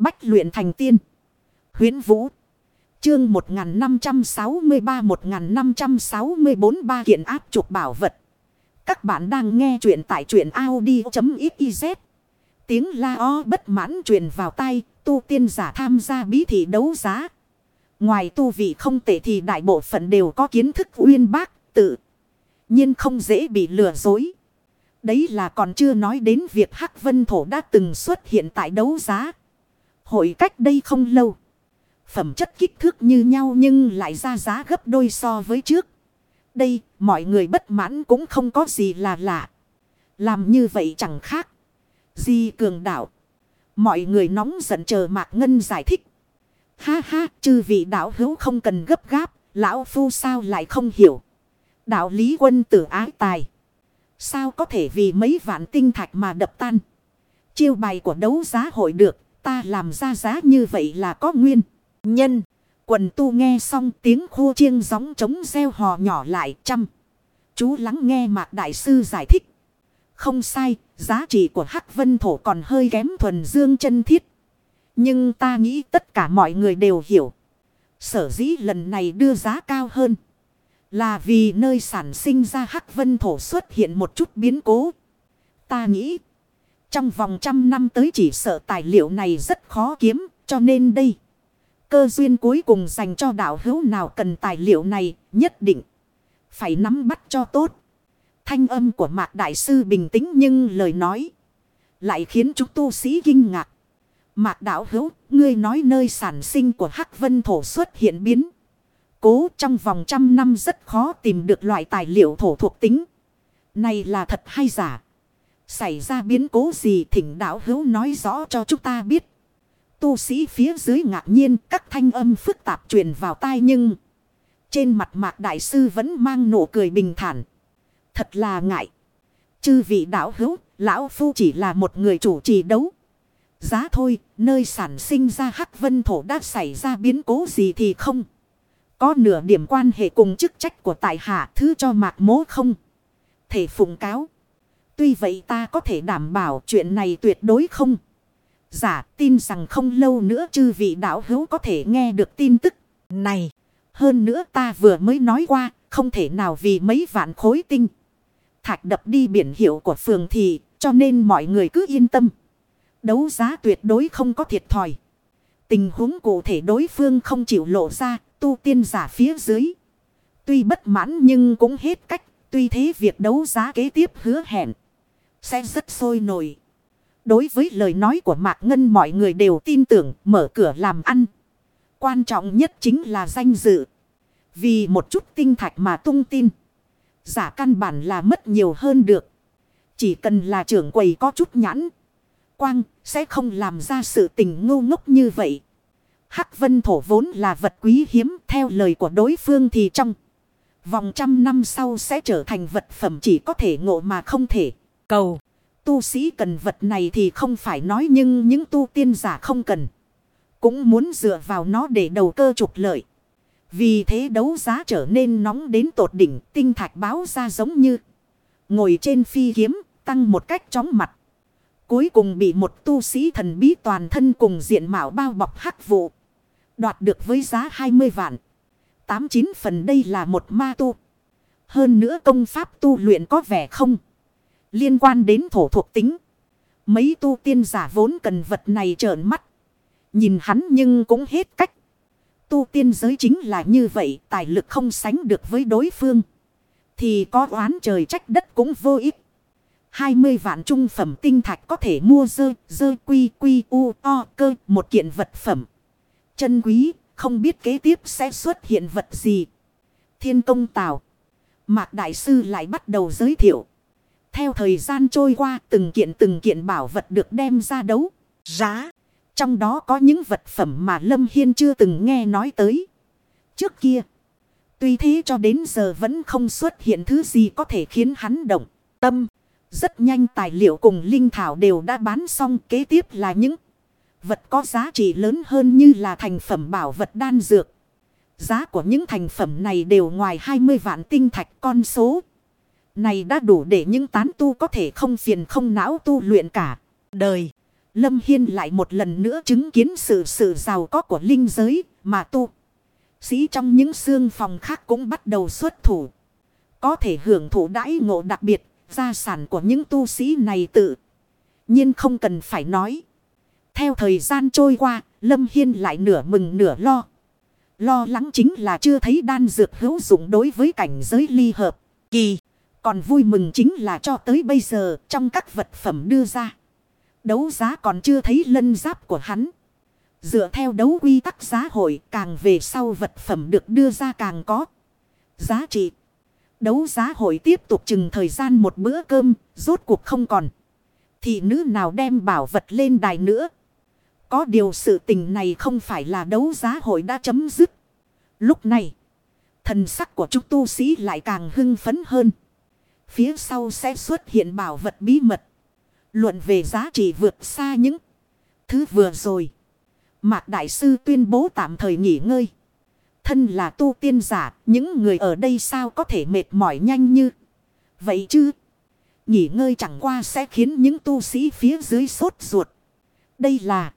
Bách luyện thành tiên. Huyến Vũ. Chương 1563-1564 ba kiện áp trục bảo vật. Các bạn đang nghe truyện tại truyện Audi.xyz. Tiếng la o bất mãn truyền vào tay, tu tiên giả tham gia bí thị đấu giá. Ngoài tu vị không tệ thì đại bộ phận đều có kiến thức uyên bác, tự nhiên không dễ bị lừa dối. Đấy là còn chưa nói đến việc Hắc Vân Thổ đã từng xuất hiện tại đấu giá. Hội cách đây không lâu. Phẩm chất kích thước như nhau nhưng lại ra giá gấp đôi so với trước. Đây, mọi người bất mãn cũng không có gì là lạ. Làm như vậy chẳng khác. Di cường đạo. Mọi người nóng giận chờ Mạc Ngân giải thích. Ha ha, chư vị đạo hữu không cần gấp gáp, lão phu sao lại không hiểu. Đạo lý quân tử ái tài. Sao có thể vì mấy vạn tinh thạch mà đập tan. Chiêu bài của đấu giá hội được, ta làm ra giá như vậy là có nguyên. Nhân, quần tu nghe xong tiếng khô chiêng gióng trống reo hò nhỏ lại chăm. Chú lắng nghe mạc đại sư giải thích. Không sai, giá trị của Hắc Vân Thổ còn hơi kém thuần dương chân thiết. Nhưng ta nghĩ tất cả mọi người đều hiểu. Sở dĩ lần này đưa giá cao hơn. Là vì nơi sản sinh ra Hắc Vân Thổ xuất hiện một chút biến cố. Ta nghĩ. Trong vòng trăm năm tới chỉ sợ tài liệu này rất khó kiếm. Cho nên đây. Cơ duyên cuối cùng dành cho đạo hữu nào cần tài liệu này nhất định. Phải nắm bắt cho tốt. Thanh âm của Mạc Đại Sư bình tĩnh nhưng lời nói. Lại khiến chúng tu sĩ kinh ngạc. Mạc Đạo Hữu, ngươi nói nơi sản sinh của Hắc Vân Thổ xuất hiện biến. Cố trong vòng trăm năm rất khó tìm được loại tài liệu thổ thuộc tính. Này là thật hay giả? Xảy ra biến cố gì thỉnh đạo hữu nói rõ cho chúng ta biết. Tu sĩ phía dưới ngạc nhiên các thanh âm phức tạp truyền vào tai nhưng... Trên mặt mạc đại sư vẫn mang nụ cười bình thản. Thật là ngại. Chư vị đạo hữu, lão phu chỉ là một người chủ trì đấu. Giá thôi, nơi sản sinh ra hắc vân thổ đã xảy ra biến cố gì thì không. Có nửa điểm quan hệ cùng chức trách của tại hạ thứ cho mạc mố không. Thể phụng cáo. Tuy vậy ta có thể đảm bảo chuyện này tuyệt đối không. Giả tin rằng không lâu nữa chư vị đạo hữu có thể nghe được tin tức này. Hơn nữa ta vừa mới nói qua, không thể nào vì mấy vạn khối tinh. Thạch đập đi biển hiệu của phường thị, cho nên mọi người cứ yên tâm. Đấu giá tuyệt đối không có thiệt thòi. Tình huống cụ thể đối phương không chịu lộ ra, tu tiên giả phía dưới. Tuy bất mãn nhưng cũng hết cách, tuy thế việc đấu giá kế tiếp hứa hẹn. Sẽ rất sôi nổi. Đối với lời nói của Mạc Ngân, mọi người đều tin tưởng mở cửa làm ăn. Quan trọng nhất chính là danh dự. Vì một chút tinh thạch mà tung tin. Giả căn bản là mất nhiều hơn được. Chỉ cần là trưởng quầy có chút nhãn. Quang, sẽ không làm ra sự tình ngu ngốc như vậy. Hắc vân thổ vốn là vật quý hiếm, theo lời của đối phương thì trong. Vòng trăm năm sau sẽ trở thành vật phẩm chỉ có thể ngộ mà không thể cầu. Tu sĩ cần vật này thì không phải nói nhưng những tu tiên giả không cần. Cũng muốn dựa vào nó để đầu cơ trục lợi. Vì thế đấu giá trở nên nóng đến tột đỉnh, tinh thạch báo ra giống như. Ngồi trên phi kiếm, tăng một cách chóng mặt. Cuối cùng bị một tu sĩ thần bí toàn thân cùng diện mạo bao bọc hắc vụ. Đoạt được với giá 20 vạn. 89 phần đây là một ma tu. Hơn nữa công pháp tu luyện có vẻ không. Liên quan đến thổ thuộc tính. Mấy tu tiên giả vốn cần vật này trợn mắt. Nhìn hắn nhưng cũng hết cách. Tu tiên giới chính là như vậy. Tài lực không sánh được với đối phương. Thì có oán trời trách đất cũng vô ích. 20 vạn trung phẩm tinh thạch có thể mua dơ, dơ quy quy u o cơ một kiện vật phẩm. Chân quý, không biết kế tiếp sẽ xuất hiện vật gì. Thiên công tào. Mạc Đại Sư lại bắt đầu giới thiệu. Theo thời gian trôi qua từng kiện từng kiện bảo vật được đem ra đấu. Giá. Trong đó có những vật phẩm mà Lâm Hiên chưa từng nghe nói tới. Trước kia. Tuy thế cho đến giờ vẫn không xuất hiện thứ gì có thể khiến hắn động. Tâm. Rất nhanh tài liệu cùng linh thảo đều đã bán xong. Kế tiếp là những vật có giá trị lớn hơn như là thành phẩm bảo vật đan dược. Giá của những thành phẩm này đều ngoài 20 vạn tinh thạch con số. Này đã đủ để những tán tu có thể không phiền không não tu luyện cả đời. Lâm Hiên lại một lần nữa chứng kiến sự sự giàu có của linh giới mà tu. Sĩ trong những xương phòng khác cũng bắt đầu xuất thủ. Có thể hưởng thụ đãi ngộ đặc biệt, gia sản của những tu sĩ này tự nhiên không cần phải nói. Theo thời gian trôi qua, Lâm Hiên lại nửa mừng nửa lo. Lo lắng chính là chưa thấy đan dược hữu dụng đối với cảnh giới ly hợp. Kỳ, còn vui mừng chính là cho tới bây giờ trong các vật phẩm đưa ra. Đấu giá còn chưa thấy lân giáp của hắn. Dựa theo đấu quy tắc giá hội càng về sau vật phẩm được đưa ra càng có giá trị. Đấu giá hội tiếp tục chừng thời gian một bữa cơm, rốt cuộc không còn. Thị nữ nào đem bảo vật lên đài nữa. Có điều sự tình này không phải là đấu giá hội đã chấm dứt. Lúc này, thần sắc của chúng tu sĩ lại càng hưng phấn hơn. Phía sau sẽ xuất hiện bảo vật bí mật. Luận về giá trị vượt xa những thứ vừa rồi. Mạc Đại Sư tuyên bố tạm thời nghỉ ngơi. Thân là tu tiên giả, những người ở đây sao có thể mệt mỏi nhanh như vậy chứ? Nghỉ ngơi chẳng qua sẽ khiến những tu sĩ phía dưới sốt ruột. Đây là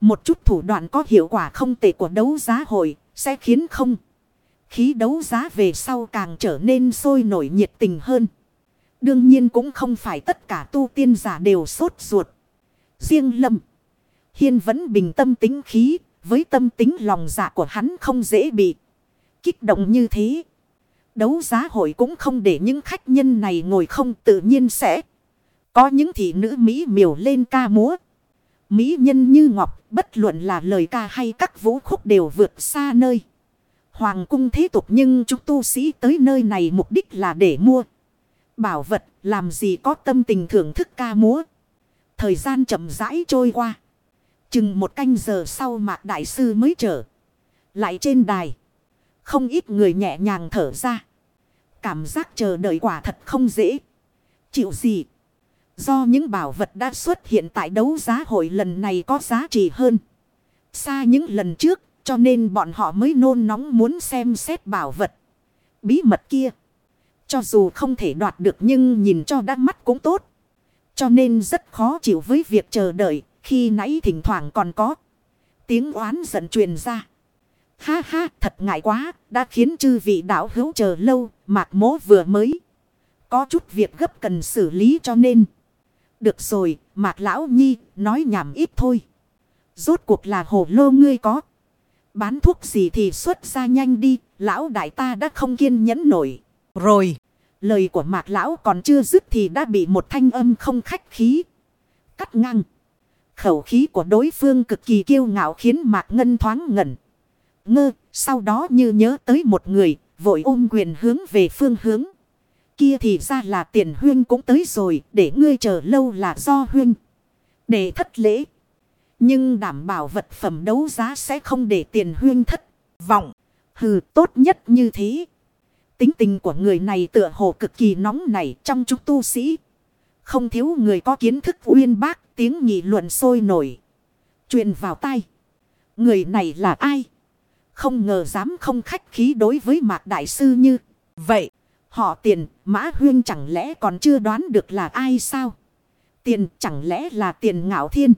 một chút thủ đoạn có hiệu quả không tệ của đấu giá hội, sẽ khiến không. Khí đấu giá về sau càng trở nên sôi nổi nhiệt tình hơn. Đương nhiên cũng không phải tất cả tu tiên giả đều sốt ruột. Riêng lâm. Hiên vẫn bình tâm tính khí. Với tâm tính lòng dạ của hắn không dễ bị kích động như thế. Đấu giá hội cũng không để những khách nhân này ngồi không tự nhiên sẽ. Có những thị nữ Mỹ miều lên ca múa. Mỹ nhân như ngọc, bất luận là lời ca hay các vũ khúc đều vượt xa nơi. Hoàng cung thế tục nhưng chúng tu sĩ tới nơi này mục đích là để mua. Bảo vật, làm gì có tâm tình thưởng thức ca múa. Thời gian chậm rãi trôi qua. Chừng một canh giờ sau mạc đại sư mới trở. Lại trên đài. Không ít người nhẹ nhàng thở ra. Cảm giác chờ đợi quả thật không dễ. Chịu gì. Do những bảo vật đã xuất hiện tại đấu giá hội lần này có giá trị hơn. Xa những lần trước, cho nên bọn họ mới nôn nóng muốn xem xét bảo vật. Bí mật kia. Cho dù không thể đoạt được nhưng nhìn cho đã mắt cũng tốt. Cho nên rất khó chịu với việc chờ đợi. Khi nãy thỉnh thoảng còn có tiếng oán giận truyền ra. Ha ha, thật ngại quá. Đã khiến chư vị đạo hữu chờ lâu. Mạc mố vừa mới. Có chút việc gấp cần xử lý cho nên. Được rồi. Mạc lão nhi, nói nhảm ít thôi. Rốt cuộc là hồ lô ngươi có. Bán thuốc gì thì xuất ra nhanh đi. Lão đại ta đã không kiên nhẫn nổi. Rồi. Lời của mạc lão còn chưa dứt thì đã bị một thanh âm không khách khí. Cắt ngang. Khẩu khí của đối phương cực kỳ kiêu ngạo khiến mạc ngân thoáng ngẩn. Ngơ. Sau đó như nhớ tới một người. Vội ôm quyền hướng về phương hướng. Kia thì ra là tiền huyên cũng tới rồi. Để ngươi chờ lâu là do huyên. Để thất lễ. Nhưng đảm bảo vật phẩm đấu giá sẽ không để tiền huyên thất vọng. Hừ, tốt nhất như thế. Tính tình của người này tựa hồ cực kỳ nóng nảy trong chúng tu sĩ. Không thiếu người có kiến thức uyên bác tiếng nghị luận sôi nổi. truyền vào tay. Người này là ai? Không ngờ dám không khách khí đối với mạc đại sư như vậy. Họ tiền mã huyên chẳng lẽ còn chưa đoán được là ai sao? Tiền chẳng lẽ là tiền ngạo thiên?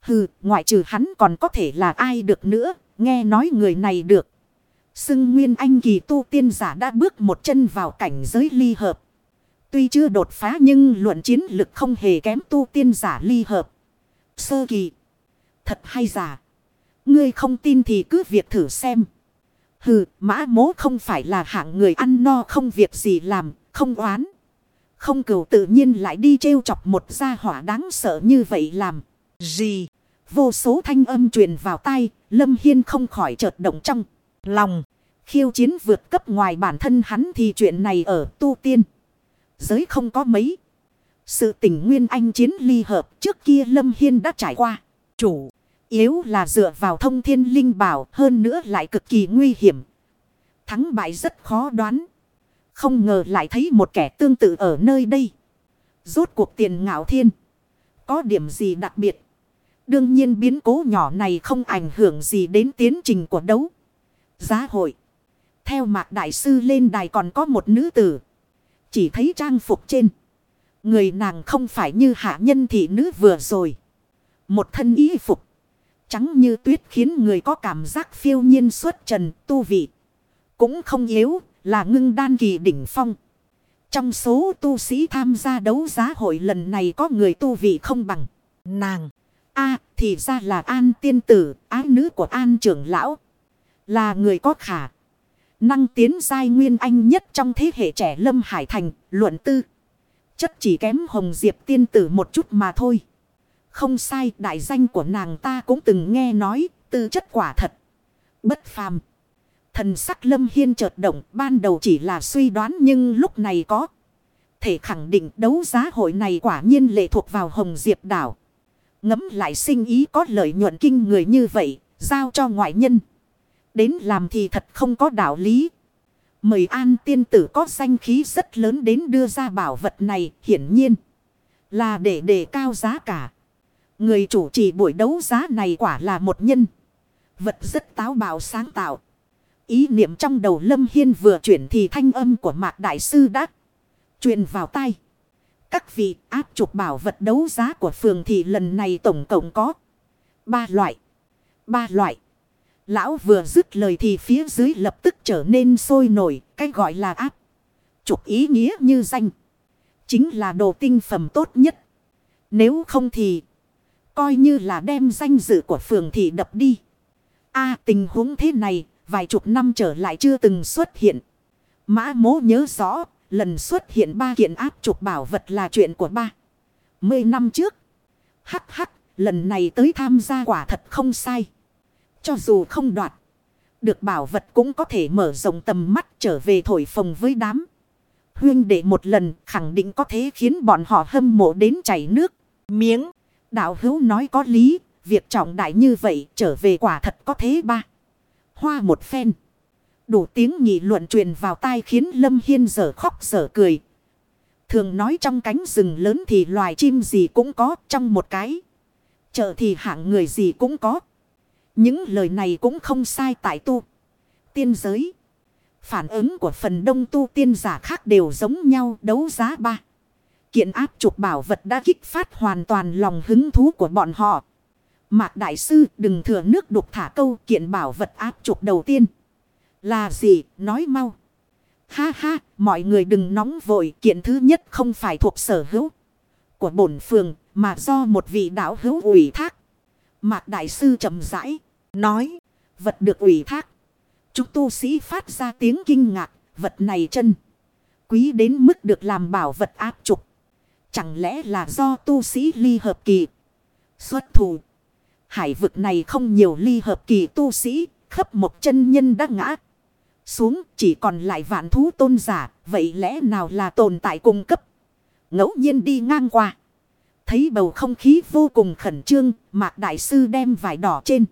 Hừ, ngoại trừ hắn còn có thể là ai được nữa, nghe nói người này được. Xưng Nguyên Anh kỳ tu tiên giả đã bước một chân vào cảnh giới ly hợp. Tuy chưa đột phá nhưng luận chiến lực không hề kém tu tiên giả ly hợp. Sơ kỳ. Thật hay giả. Ngươi không tin thì cứ việc thử xem. Hừ, mã mố không phải là hạng người ăn no không việc gì làm, không oán. Không cửu tự nhiên lại đi trêu chọc một gia hỏa đáng sợ như vậy làm. Gì? Vô số thanh âm truyền vào tai, Lâm Hiên không khỏi chợt động trong lòng. Khiêu chiến vượt cấp ngoài bản thân hắn thì chuyện này ở tu tiên. Giới không có mấy. Sự tình nguyên anh chiến ly hợp trước kia Lâm Hiên đã trải qua. Chủ yếu là dựa vào thông thiên linh bảo hơn nữa lại cực kỳ nguy hiểm. Thắng bại rất khó đoán. Không ngờ lại thấy một kẻ tương tự ở nơi đây. Rốt cuộc tiền ngạo thiên. Có điểm gì đặc biệt. Đương nhiên biến cố nhỏ này không ảnh hưởng gì đến tiến trình của đấu. Giá hội. Theo mạc đại sư lên đài còn có một nữ tử. Chỉ thấy trang phục trên. Người nàng không phải như hạ nhân thị nữ vừa rồi. Một thân y phục. Trắng như tuyết khiến người có cảm giác phiêu nhiên xuất trần tu vị. Cũng không yếu là ngưng đan kỳ đỉnh phong. Trong số tu sĩ tham gia đấu giá hội lần này có người tu vị không bằng nàng. a thì ra là An tiên tử, ái nữ của An trưởng lão. Là người có khả. Năng tiến giai nguyên anh nhất trong thế hệ trẻ Lâm Hải Thành, luận tư. Chất chỉ kém Hồng Diệp tiên tử một chút mà thôi. Không sai, đại danh của nàng ta cũng từng nghe nói, tư chất quả thật. Bất phàm. Thần sắc Lâm Hiên chợt động, ban đầu chỉ là suy đoán nhưng lúc này có. Thể khẳng định đấu giá hội này quả nhiên lệ thuộc vào Hồng Diệp đảo. Ngấm lại sinh ý có lợi nhuận kinh người như vậy, giao cho ngoại nhân. Đến làm thì thật không có đạo lý. Mời an tiên tử có danh khí rất lớn đến đưa ra bảo vật này, hiển nhiên là để đề cao giá cả. Người chủ trì buổi đấu giá này quả là một nhân. Vật rất táo bạo sáng tạo. Ý niệm trong đầu Lâm Hiên vừa chuyển thì thanh âm của Mạc Đại Sư đã truyền vào tay. Các vị áp chụp bảo vật đấu giá của phường thì lần này tổng cộng có ba loại. Ba loại. Lão vừa dứt lời thì phía dưới lập tức trở nên sôi nổi, cái gọi là áp. Trục ý nghĩa như danh. Chính là đồ tinh phẩm tốt nhất. Nếu không thì, coi như là đem danh dự của phường thị đập đi. a tình huống thế này, vài chục năm trở lại chưa từng xuất hiện. Mã mố nhớ rõ, lần xuất hiện ba kiện áp trục bảo vật là chuyện của ba. Mười năm trước. Hắc hắc, lần này tới tham gia quả thật không sai. Cho dù không đoạt. Được bảo vật cũng có thể mở rộng tầm mắt trở về thổi phồng với đám. Huyên để một lần khẳng định có thế khiến bọn họ hâm mộ đến chảy nước. Miếng. Đạo hữu nói có lý. Việc trọng đại như vậy trở về quả thật có thế ba. Hoa một phen. Đủ tiếng nghị luận truyền vào tai khiến Lâm Hiên dở khóc dở cười. Thường nói trong cánh rừng lớn thì loài chim gì cũng có, trong một cái. Chợ thì hạng người gì cũng có. Những lời này cũng không sai tại tu. Tiên giới. Phản ứng của phần đông tu tiên giả khác đều giống nhau đấu giá ba. Kiện áp trục bảo vật đã kích phát hoàn toàn lòng hứng thú của bọn họ. Mạc Đại Sư đừng thừa nước đục thả câu kiện bảo vật áp trục đầu tiên. Là gì? Nói mau. Ha ha, mọi người đừng nóng vội. Kiện thứ nhất không phải thuộc sở hữu của bổn phường mà do một vị đạo hữu ủy thác. Mạc Đại Sư chậm rãi, nói, vật được ủy thác. Chúng tu sĩ phát ra tiếng kinh ngạc, vật này chân. Quý đến mức được làm bảo vật áp trục. Chẳng lẽ là do tu sĩ ly hợp kỳ xuất thủ. Hải vực này không nhiều ly hợp kỳ tu sĩ, khắp một chân nhân đã ngã. Xuống chỉ còn lại vạn thú tôn giả, vậy lẽ nào là tồn tại cung cấp. ngẫu nhiên đi ngang qua. Thấy bầu không khí vô cùng khẩn trương, Mạc Đại Sư đem vải đỏ trên.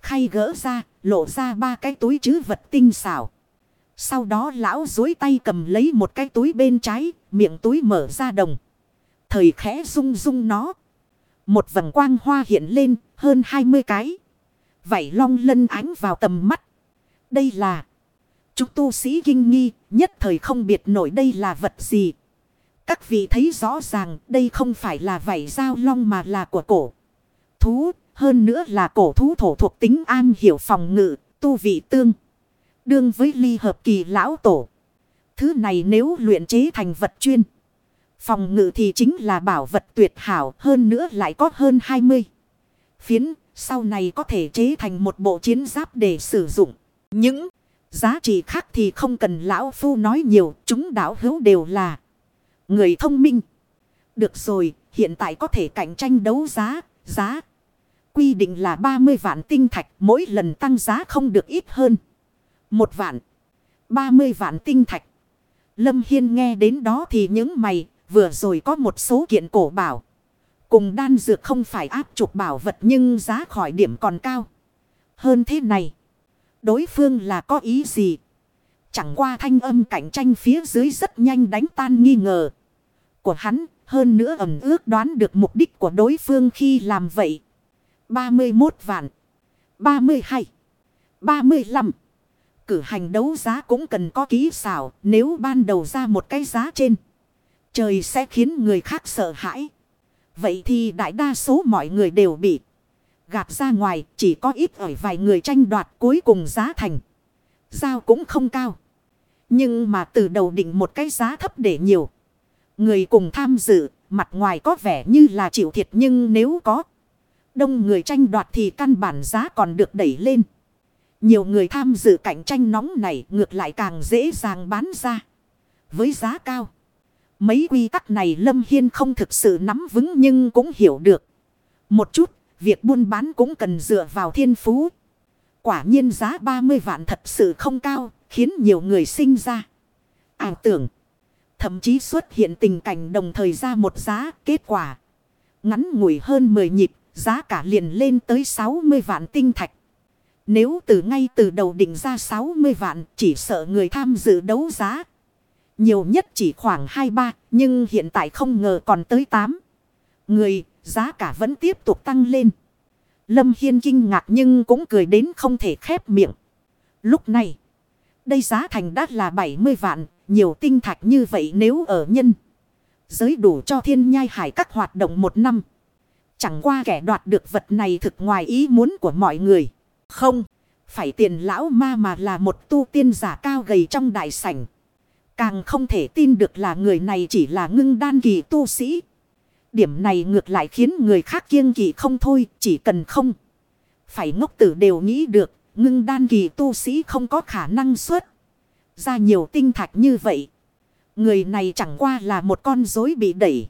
Khay gỡ ra, lộ ra ba cái túi chứ vật tinh xảo. Sau đó lão dối tay cầm lấy một cái túi bên trái, miệng túi mở ra đồng. Thời khẽ rung rung nó. Một vầng quang hoa hiện lên, hơn 20 cái. Vảy long lân ánh vào tầm mắt. Đây là... Chúng tu sĩ kinh nghi, nhất thời không biệt nổi đây là vật gì. Các vị thấy rõ ràng đây không phải là vảy dao long mà là của cổ. Thú, hơn nữa là cổ thú thổ thuộc tính an hiểu phòng ngự, tu vị tương. Đương với ly hợp kỳ lão tổ. Thứ này nếu luyện chế thành vật chuyên. Phòng ngự thì chính là bảo vật tuyệt hảo hơn nữa lại có hơn 20. Phiến sau này có thể chế thành một bộ chiến giáp để sử dụng. Những giá trị khác thì không cần lão phu nói nhiều. Chúng đảo hữu đều là người thông minh. Được rồi, hiện tại có thể cạnh tranh đấu giá, giá. Quy định là 30 vạn tinh thạch, mỗi lần tăng giá không được ít hơn. Một vạn, 30 vạn tinh thạch. Lâm Hiên nghe đến đó thì những mày, vừa rồi có một số kiện cổ bảo. Cùng đan dược không phải áp trục bảo vật nhưng giá khỏi điểm còn cao. Hơn thế này, đối phương là có ý gì? Chẳng qua thanh âm cạnh tranh phía dưới rất nhanh đánh tan nghi ngờ của hắn. Hơn nữa ẩm ước đoán được mục đích của đối phương khi làm vậy. 31 vạn. 32. 35. Cử hành đấu giá cũng cần có ký xảo. Nếu ban đầu ra một cái giá trên. Trời sẽ khiến người khác sợ hãi. Vậy thì đại đa số mọi người đều bị gạt ra ngoài. Chỉ có ít ở vài người tranh đoạt cuối cùng giá thành. Giao cũng không cao. Nhưng mà từ đầu định một cái giá thấp để nhiều. Người cùng tham dự, mặt ngoài có vẻ như là chịu thiệt nhưng nếu có đông người tranh đoạt thì căn bản giá còn được đẩy lên. Nhiều người tham dự cạnh tranh nóng này ngược lại càng dễ dàng bán ra. Với giá cao. Mấy quy tắc này Lâm Hiên không thực sự nắm vững nhưng cũng hiểu được. Một chút, việc buôn bán cũng cần dựa vào thiên phú. Quả nhiên giá 30 vạn thật sự không cao, khiến nhiều người sinh ra. Ảo tưởng. Thậm chí xuất hiện tình cảnh đồng thời ra một giá kết quả. Ngắn ngủi hơn 10 nhịp, giá cả liền lên tới 60 vạn tinh thạch. Nếu từ ngay từ đầu định ra 60 vạn, chỉ sợ người tham dự đấu giá. Nhiều nhất chỉ khoảng 2-3, nhưng hiện tại không ngờ còn tới 8. Người, giá cả vẫn tiếp tục tăng lên. Lâm Hiên kinh ngạc nhưng cũng cười đến không thể khép miệng. Lúc này, đây giá thành đắt là 70 vạn, nhiều tinh thạch như vậy nếu ở nhân. Giới đủ cho thiên nhai hải các hoạt động một năm. Chẳng qua kẻ đoạt được vật này thực ngoài ý muốn của mọi người. Không, phải tiền lão ma mà là một tu tiên giả cao gầy trong đại sảnh. Càng không thể tin được là người này chỉ là ngưng đan kỳ tu sĩ. Điểm này ngược lại khiến người khác kiêng kỳ không thôi, chỉ cần không. Phải ngốc tử đều nghĩ được, ngưng đan kỳ tu sĩ không có khả năng xuất. Ra nhiều tinh thạch như vậy. Người này chẳng qua là một con rối bị đẩy.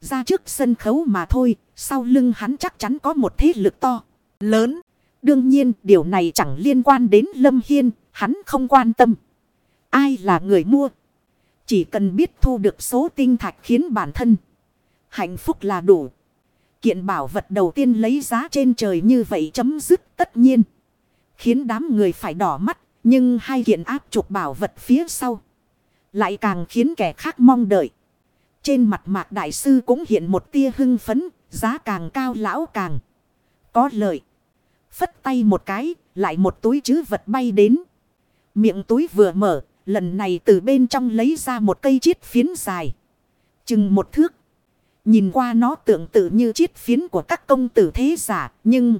Ra trước sân khấu mà thôi, sau lưng hắn chắc chắn có một thế lực to, lớn. Đương nhiên điều này chẳng liên quan đến Lâm Hiên, hắn không quan tâm. Ai là người mua? Chỉ cần biết thu được số tinh thạch khiến bản thân. Hạnh phúc là đủ. Kiện bảo vật đầu tiên lấy giá trên trời như vậy chấm dứt tất nhiên. Khiến đám người phải đỏ mắt. Nhưng hai kiện áp trục bảo vật phía sau. Lại càng khiến kẻ khác mong đợi. Trên mặt mạc đại sư cũng hiện một tia hưng phấn. Giá càng cao lão càng có lợi. Phất tay một cái, lại một túi chứ vật bay đến. Miệng túi vừa mở, lần này từ bên trong lấy ra một cây chiết phiến dài. Chừng một thước. Nhìn qua nó tưởng tự như chiết phiến của các công tử thế giả, nhưng...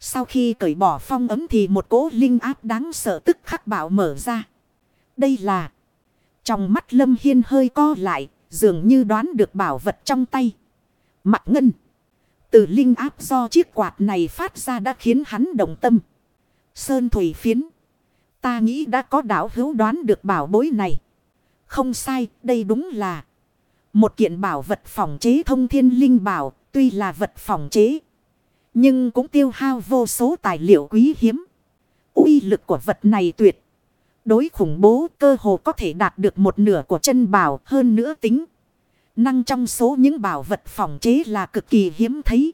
Sau khi cởi bỏ phong ấm thì một cỗ linh áp đáng sợ tức khắc bảo mở ra. Đây là... Trong mắt Lâm Hiên hơi co lại, dường như đoán được bảo vật trong tay. Mặt ngân. Từ linh áp do chiếc quạt này phát ra đã khiến hắn động tâm. Sơn thủy phiến. Ta nghĩ đã có đảo hữu đoán được bảo bối này. Không sai, đây đúng là một kiện bảo vật phòng chế thông thiên linh bảo, tuy là vật phòng chế. Nhưng cũng tiêu hao vô số tài liệu quý hiếm. uy lực của vật này tuyệt. Đối khủng bố cơ hồ có thể đạt được một nửa của chân bảo, hơn nữa tính. Năng trong số những bảo vật phòng chế là cực kỳ hiếm thấy.